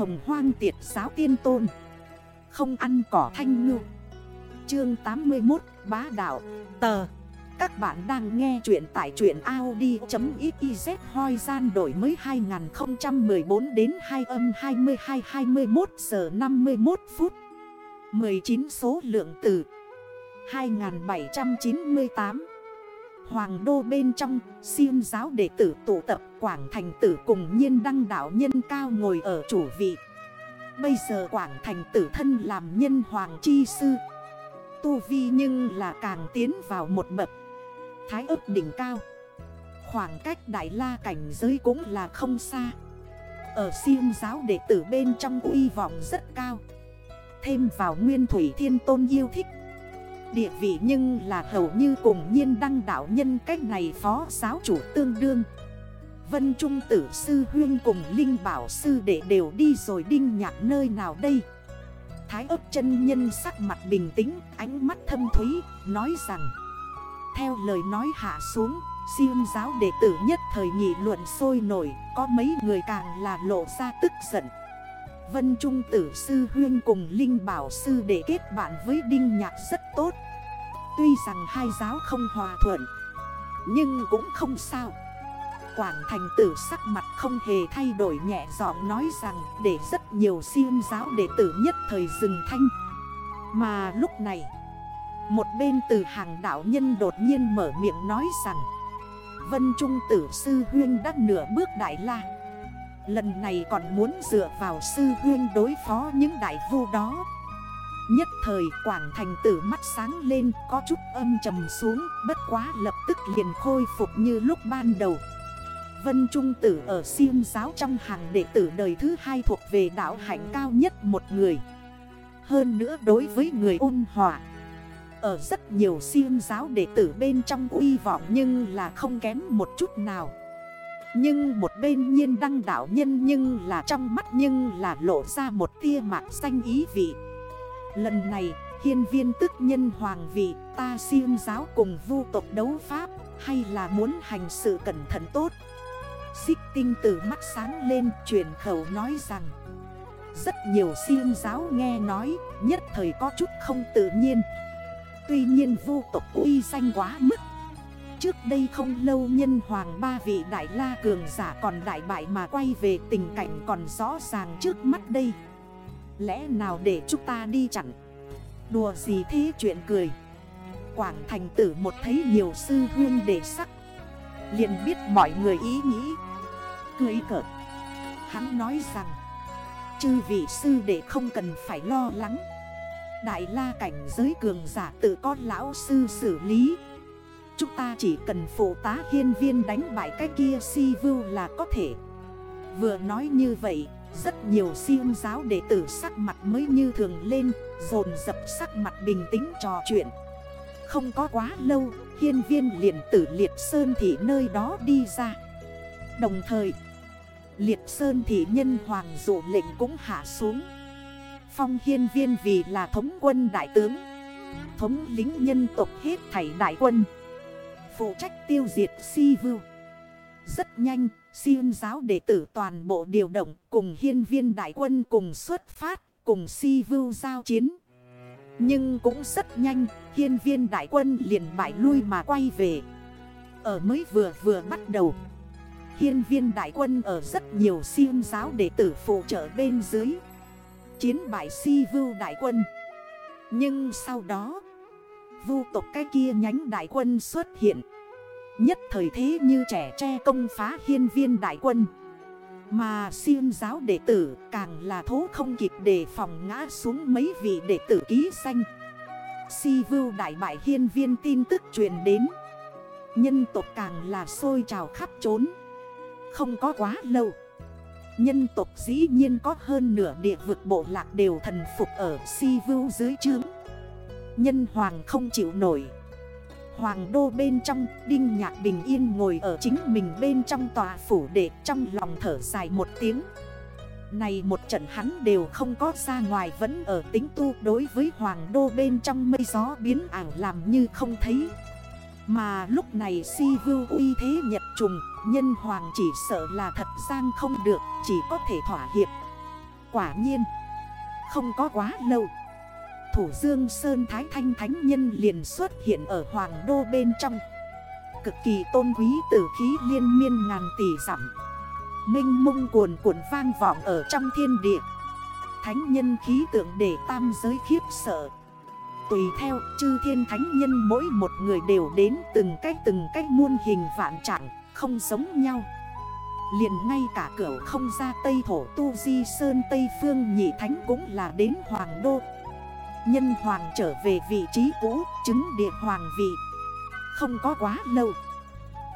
hồng hoang tiệt giáo tiên tôn. Không ăn cỏ thanh ngư. Chương 81 Bá đạo. Tờ. Các bạn đang nghe chuyện tại chuyện Audi.xyz hoi gian đổi mới 2014 đến 2 âm 22 21 giờ 51 phút. 19 số lượng từ 2798 Hoàng đô bên trong, siêu giáo đệ tử tụ tập Quảng Thành tử cùng nhiên đăng đạo nhân cao ngồi ở chủ vị. Bây giờ Quảng Thành tử thân làm nhân hoàng chi sư. Tu vi nhưng là càng tiến vào một bậc. Thái ấp đỉnh cao. Khoảng cách đại la cảnh giới cũng là không xa. Ở siêu giáo đệ tử bên trong uy vọng rất cao. Thêm vào nguyên thủy thiên tôn yêu thích Địa vị nhưng là hầu như cùng nhiên đăng đạo nhân cách này phó giáo chủ tương đương. Vân Trung tử sư huyên cùng Linh Bảo sư đệ đều đi rồi đinh nhạc nơi nào đây? Thái ấp chân nhân sắc mặt bình tĩnh, ánh mắt thâm thúy, nói rằng Theo lời nói hạ xuống, siêu giáo đệ tử nhất thời nghị luận sôi nổi Có mấy người càng là lộ ra tức giận Vân Trung tử sư huyên cùng Linh Bảo sư để kết bạn với Đinh Nhạc rất tốt. Tuy rằng hai giáo không hòa thuận, Nhưng cũng không sao. Quảng thành tử sắc mặt không hề thay đổi nhẹ giọng nói rằng Để rất nhiều siêm giáo đệ tử nhất thời dừng thanh. Mà lúc này, Một bên từ hàng đạo nhân đột nhiên mở miệng nói rằng, Vân Trung tử sư huyên đã nửa bước đại la. Lần này còn muốn dựa vào sư huyên đối phó những đại vu đó. Nhất thời Quảng Thành tử mắt sáng lên, có chút âm trầm xuống, Bất quá lập tức liền khôi phục như lúc ban đầu. Vân Trung Tử ở siêm giáo trong hàng đệ tử đời thứ hai thuộc về đảo hạnh cao nhất một người. Hơn nữa đối với người ôn hòa. Ở rất nhiều siêm giáo đệ tử bên trong uy vọng nhưng là không kém một chút nào nhưng một bên nhiên đăng đảo nhân nhưng là trong mắt nhưng là lộ ra một tia mạc xanh ý vị. Lần này, hiên viên tức nhân hoàng vị, ta siêng giáo cùng vu tộc đấu pháp, Hay là muốn hành sự cẩn thận tốt? Xích tinh từ mắt sáng lên truyền khẩu nói rằng, Rất nhiều siêng giáo nghe nói, nhất thời có chút không tự nhiên. Tuy nhiên vu tộc uy danh quá mức Trước đây không lâu nhân hoàng ba vị đại la cường giả còn đại bại mà quay về tình cảnh còn rõ ràng trước mắt đây. Lẽ nào để chúng ta đi chặn? Đùa gì thế chuyện cười? Quảng thành tử một thấy nhiều sư huyên đề sắc, liền biết mọi người ý nghĩ. Cười cợt. Hắn nói rằng, Chư vị sư đệ không cần phải lo lắng. Đại la cảnh giới cường giả tự có lão sư xử lý. Chúng ta chỉ cần phụ tá hiên viên đánh bại cái kia si vưu là có thể. Vừa nói như vậy, Rất nhiều siêu giáo đệ tử sắc mặt mới như thường lên, Dồn dập sắc mặt bình tĩnh trò chuyện. Không có quá lâu, Hiên viên liền tử liệt sơn thị nơi đó đi ra. Đồng thời, Liệt sơn thị nhân hoàng dụ lệnh cũng hạ xuống. Phong hiên viên vì là thống quân đại tướng, Thống lính nhân tộc hết thảy đại quân. Phụ trách tiêu diệt si vưu Rất nhanh Siêu giáo đệ tử toàn bộ điều động cùng hiên viên đại quân cùng xuất phát cùng si vưu giao chiến. Nhưng cũng rất nhanh hiên viên đại quân liền bại lui mà quay về. Ở mới vừa vừa bắt đầu. Hiên viên đại quân ở rất nhiều siêu giáo đệ tử phụ trợ bên dưới. Chiến bại si vưu đại quân. Nhưng sau đó, vu tộc cái kia nhánh đại quân xuất hiện. Nhất thời thế như trẻ tre công phá hiên viên đại quân. Mà siêu giáo đệ tử càng là thố không kịp để phòng ngã xuống mấy vị đệ tử ký xanh Si vưu đại bại hiên viên tin tức truyền đến. Nhân tộc càng là sôi trào khắp trốn. Không có quá lâu. Nhân tộc dĩ nhiên có hơn nửa địa vực bộ lạc đều thần phục ở si vưu dưới trướng. Nhân hoàng không chịu nổi. Hoàng đô bên trong, Đinh Nhạc Bình Yên ngồi ở chính mình bên trong tòa phủ để trong lòng thở dài một tiếng. Này một trận hắn đều không có ra ngoài vẫn ở tính tu đối với Hoàng đô bên trong mây gió biến ảo làm như không thấy. Mà lúc này si vưu uy thế nhật trùng, Nhân hoàng chỉ sợ là thật gian không được, Chỉ có thể thỏa hiệp. Quả nhiên, Không có quá lâu. Thủ Dương Sơn Thái Thanh Thánh Nhân liền xuất hiện ở Hoàng Đô bên trong. Cực kỳ tôn quý tử khí liên miên ngàn tỷ dặm. Minh mông cuồn cuộn vang vọng ở trong thiên địa. Thánh nhân khí tượng để tam giới khiếp sợ. Tùy theo, chư thiên thánh nhân mỗi một người đều đến từng cách từng cách muôn hình vạn trạng, Không giống nhau. Liền ngay cả cửa không ra Tây Thổ Tu Di Sơn Tây Phương Nhị Thánh cũng là đến Hoàng Đô. Nhân Hoàng trở về vị trí cũ, chứng địa Hoàng vị. Không có quá lâu.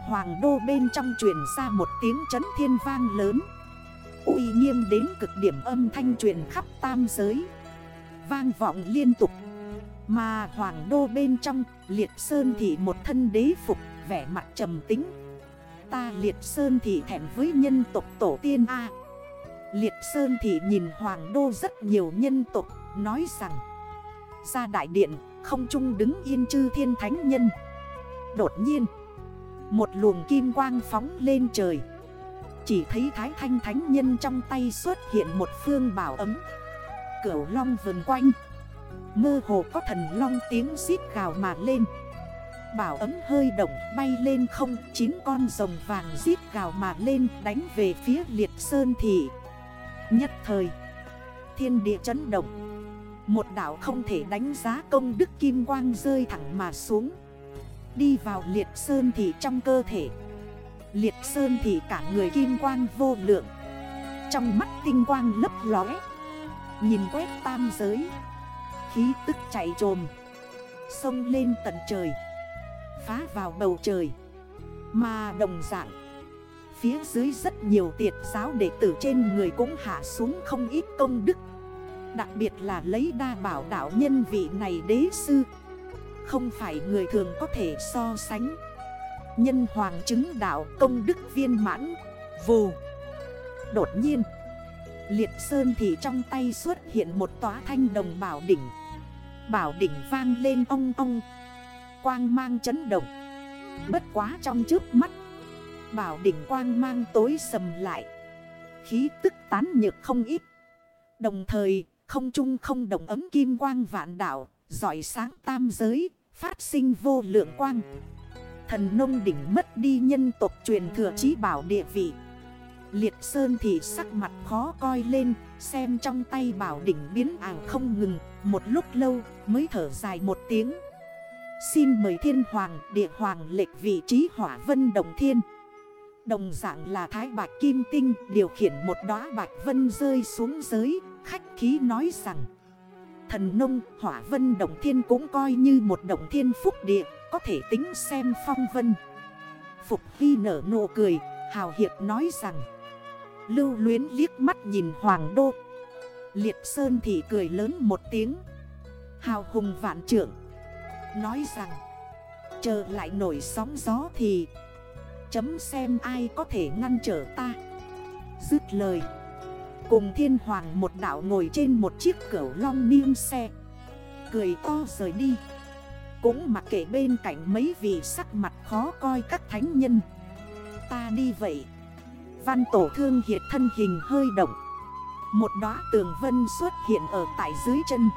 Hoàng Đô bên trong truyền ra một tiếng chấn thiên vang lớn. Uy nghiêm đến cực điểm âm thanh truyền khắp tam giới. Vang vọng liên tục. Mà Hoàng Đô bên trong liệt sơn thị một thân đế phục vẻ mặt trầm tính Ta liệt sơn thị thẹn với nhân tộc tổ tiên A. Liệt sơn thị nhìn Hoàng Đô rất nhiều nhân tộc Nói rằng ra đại điện, không trung đứng yên chư thiên thánh nhân. Đột nhiên, Một luồng kim quang phóng lên trời. Chỉ thấy thái thanh thánh nhân trong tay xuất hiện một phương bảo ấm. Cửu long vườn quanh. Mơ hồ có thần long tiếng xít gào mà lên. Bảo ấm hơi động bay lên không, Chín con rồng vàng xít gào mà lên đánh về phía liệt sơn thị. Nhất thời, Thiên địa chấn động. Một đảo không thể đánh giá công đức kim quang rơi thẳng mà xuống. Đi vào liệt sơn thì trong cơ thể. Liệt sơn thì cả người kim quang vô lượng. Trong mắt tinh quang lấp lóe. Nhìn quét tam giới. Khí tức chạy trồm. Sông lên tận trời. Phá vào bầu trời. Mà đồng dạng. Phía dưới rất nhiều tiệt giáo đệ tử trên người cũng hạ xuống không ít công đức. Đặc biệt là lấy đa bảo đạo nhân vị này đế sư. Không phải người thường có thể so sánh. Nhân hoàng chứng đạo công đức viên mãn. Vù. Đột nhiên. Liệt Sơn thì trong tay xuất hiện một tóa thanh đồng bảo đỉnh. Bảo đỉnh vang lên ong ong. Quang mang chấn động. Bất quá trong trước mắt. Bảo đỉnh quang mang tối sầm lại. Khí tức tán nhược không ít. Đồng thời không trung không đồng ấm kim quang vạn đảo giỏi sáng tam giới, Phát sinh vô lượng quang. Thần nông đỉnh mất đi nhân tộc truyền thừa chí bảo địa vị. Liệt Sơn thì sắc mặt khó coi lên, Xem trong tay bảo đỉnh biến ảo không ngừng, Một lúc lâu mới thở dài một tiếng. Xin mời thiên hoàng, địa hoàng lệch vị trí hỏa vân đồng thiên. Đồng dạng là thái bạch kim tinh, điều khiển một đóa bạch vân rơi xuống giới Khách khí nói rằng, Thần nông hỏa vân động thiên cũng coi như một động thiên phúc địa, Có thể tính xem phong vân. Phục Hy nở nụ cười, Hào Hiệp nói rằng, Lưu luyến liếc mắt nhìn Hoàng Đô. Liệt Sơn thì cười lớn một tiếng. Hào hùng vạn trưởng Nói rằng, Chờ lại nổi sóng gió thì Chấm xem ai có thể ngăn trở ta. Dứt lời Cùng thiên hoàng một đảo ngồi trên một chiếc cửu long niêm xe. Cười to rời đi. Cũng mặc kệ bên cạnh mấy vị sắc mặt khó coi các thánh nhân. Ta đi vậy. Văn tổ thương hiệt thân hình hơi động. Một đóa tường vân xuất hiện ở tại dưới chân.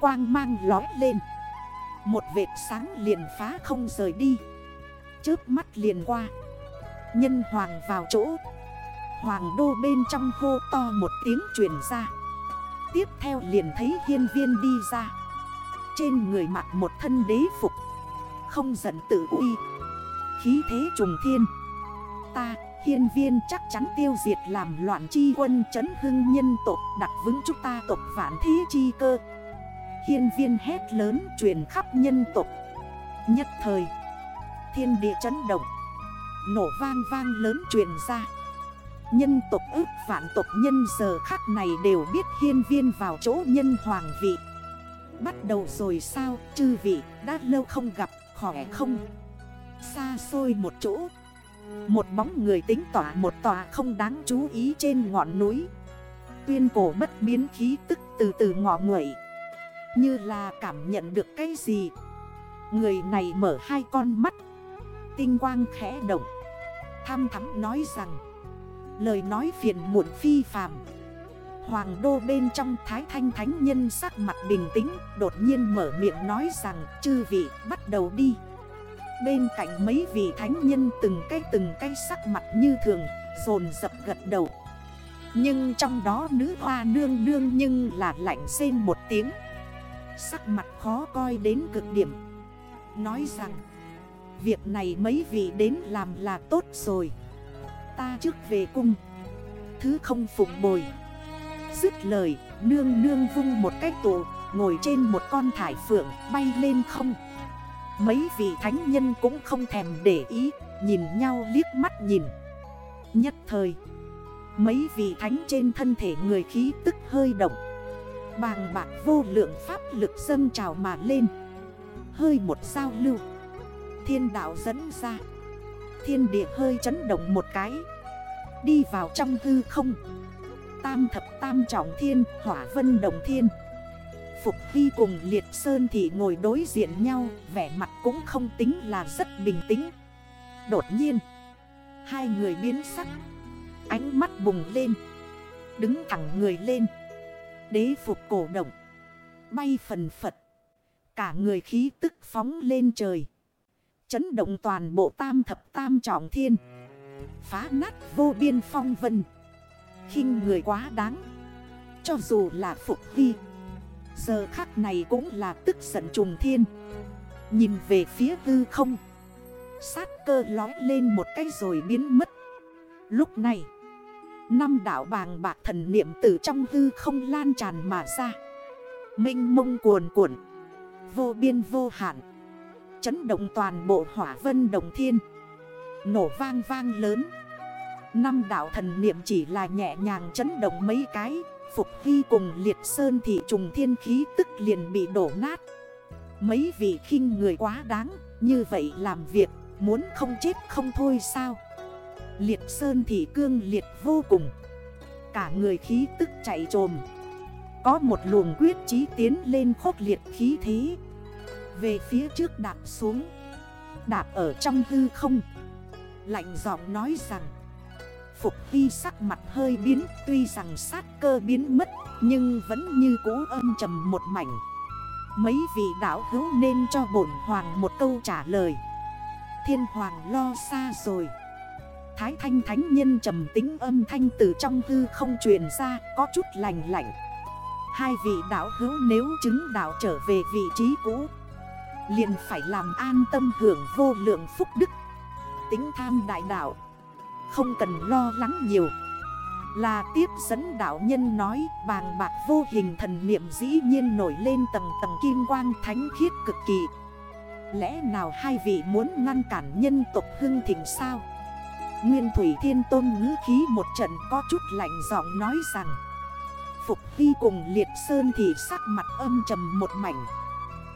Quang mang lói lên. Một vệt sáng liền phá không rời đi. Chớp mắt liền qua. Nhân hoàng vào chỗ. Hoàng đô bên trong hô to một tiếng truyền ra. Tiếp theo liền thấy hiên viên đi ra. Trên người mặc một thân đế phục. Không giận tự uy. Khí thế trùng thiên. Ta, hiên viên chắc chắn tiêu diệt làm loạn chi quân chấn hưng nhân tộc, Đặt vững chúng ta tộc vạn thế chi cơ. Hiên viên hét lớn truyền khắp nhân tộc. Nhất thời, Thiên địa chấn động. Nổ vang vang lớn truyền ra. Nhân tộc ước vạn tộc nhân giờ khắc này đều biết hiên viên vào chỗ nhân hoàng vị. Bắt đầu rồi sao, chư vị, đã lâu không gặp, khỏe không? Xa xôi một chỗ. Một bóng người tính tỏa, một tòa không đáng chú ý trên ngọn núi. Tuyên cổ bất biến khí tức từ từ ngọ nguậy. Như là cảm nhận được cái gì? Người này mở hai con mắt. Tinh quang khẽ động. Tham thắm nói rằng Lời nói phiền muộn phi phàm. Hoàng đô bên trong Thái Thanh Thánh Nhân sắc mặt bình tĩnh, Đột nhiên mở miệng nói rằng, chư vị, bắt đầu đi. Bên cạnh mấy vị thánh nhân từng cái từng cái sắc mặt như thường, Dồn dập gật đầu. Nhưng trong đó nữ hoa nương nương nhưng là lạnh xên một tiếng. Sắc mặt khó coi đến cực điểm. Nói rằng, Việc này mấy vị đến làm là tốt rồi. Ta trước về cung. Thứ không phục bồi. Dứt lời, Nương nương vung một cái tủ Ngồi trên một con thải phượng, Bay lên không. Mấy vị thánh nhân cũng không thèm để ý, Nhìn nhau liếc mắt nhìn. Nhất thời, Mấy vị thánh trên thân thể người khí tức hơi động. Bàng bạc vô lượng pháp lực dâng trào mà lên. Hơi một sao lưu. Thiên đạo dẫn ra. Thiên địa hơi chấn động một cái. Đi vào trong hư không. Tam thập tam trọng thiên, Hỏa vân đồng thiên. Phục Hy cùng Liệt Sơn thì ngồi đối diện nhau, Vẻ mặt cũng không tính là rất bình tĩnh. Đột nhiên, Hai người biến sắc. Ánh mắt bùng lên. Đứng thẳng người lên. Đế phục cổ động. Bay phần phật. Cả người khí tức phóng lên trời. Chấn động toàn bộ tam thập tam trọng thiên. Phá nát vô biên phong vân. Khinh người quá đáng. Cho dù là phục vi, Giờ khắc này cũng là tức giận trùng thiên. Nhìn về phía hư không, Sát cơ lói lên một cái rồi biến mất. Lúc này, Năm đảo bàng bạc thần niệm từ trong hư không lan tràn mà ra. Minh mông cuồn cuộn, Vô biên vô hạn. Chấn động toàn bộ hỏa vân đồng thiên. Nổ vang vang lớn. Năm đảo thần niệm chỉ là nhẹ nhàng chấn động mấy cái, Phục Hy cùng liệt sơn thị trùng thiên khí tức liền bị đổ nát. Mấy vị khinh người quá đáng, Như vậy làm việc, muốn không chết không thôi sao? Liệt sơn thị cương liệt vô cùng. Cả người khí tức chạy trồm. Có một luồng quyết chí tiến lên khốc liệt khí thế. Về phía trước đạp xuống. Đạp ở trong hư không. Lạnh giọng nói rằng, Phục Hy sắc mặt hơi biến, Tuy rằng sát cơ biến mất, Nhưng vẫn như cũ âm trầm một mảnh. Mấy vị đảo hữu nên cho bổn hoàng một câu trả lời. Thiên hoàng lo xa rồi. Thái thanh thánh nhân trầm tính âm thanh từ trong hư không truyền ra, Có chút lành lạnh. Hai vị đảo hữu nếu chứng đảo trở về vị trí cũ liền phải làm an tâm hưởng vô lượng phúc đức. Tính tham đại đạo, không cần lo lắng nhiều. Là tiếp dẫn đạo nhân nói, bàng bạc vô hình thần niệm dĩ nhiên nổi lên tầng tầng kim quang thánh khiết cực kỳ. Lẽ nào hai vị muốn ngăn cản nhân tộc hưng thịnh sao? Nguyên Thủy Thiên Tôn ngữ khí một trận có chút lạnh giọng nói rằng, Phục Hy cùng Liệt Sơn thì sắc mặt âm trầm một mảnh.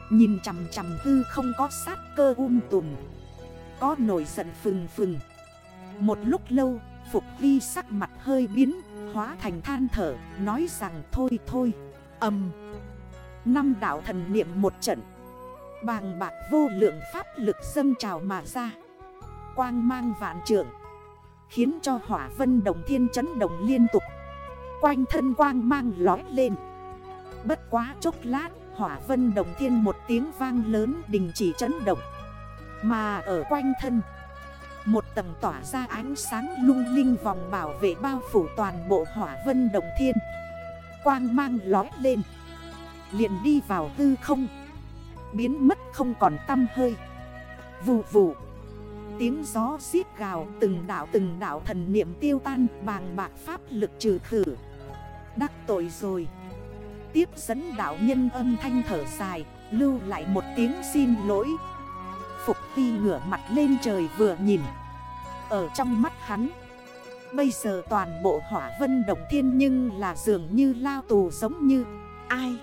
Nhìn chằm chằm hư không có sát cơ um tùm Có nổi giận phừng phừng một lúc lâu, Phục Vi sắc mặt hơi biến, hóa thành than thở, nói rằng thôi thôi, âm. Năm đảo thần niệm một trận, bàng bạc vô lượng pháp lực dâng trào mà ra. Quang mang vạn trượng, khiến cho hỏa vân đồng thiên chấn động liên tục. Quanh thân quang mang lói lên. Bất quá chốc lát, hỏa vân đồng thiên một tiếng vang lớn đình chỉ chấn động. Mà ở quanh thân, một tầng tỏa ra ánh sáng lung linh vòng bảo vệ bao phủ toàn bộ hỏa vân đồng thiên. Quang mang lói lên, liền đi vào hư không. Biến mất không còn tâm hơi. Vù vù, Tiếng gió xiết gào từng đảo từng đảo thần niệm tiêu tan, Bàng bạc pháp lực trừ khử. Đắc tội rồi. Tiếp dẫn đảo nhân âm thanh thở dài, Lưu lại một tiếng xin lỗi. Phục Hy ngửa mặt lên trời vừa nhìn. Ở trong mắt hắn, Bây giờ toàn bộ hỏa vân động thiên nhưng là dường như lao tù giống như ai.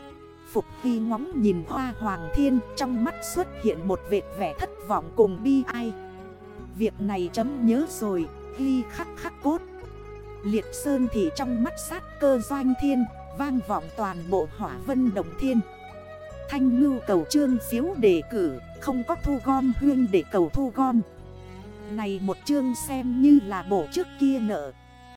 Phục Hy ngóng nhìn hoa hoàng thiên, Trong mắt xuất hiện một vệt vẻ thất vọng cùng bi ai. Việc này chấm nhớ rồi Hy khắc khắc cốt. Liệt sơn thì trong mắt sát cơ doanh thiên Vang vọng toàn bộ hỏa vân đồng thiên. Thanh ngưu cầu trương phiếu đề cử, Không có thu gom huyên để cầu thu gom. Này một chương xem như là bổ trước kia nợ.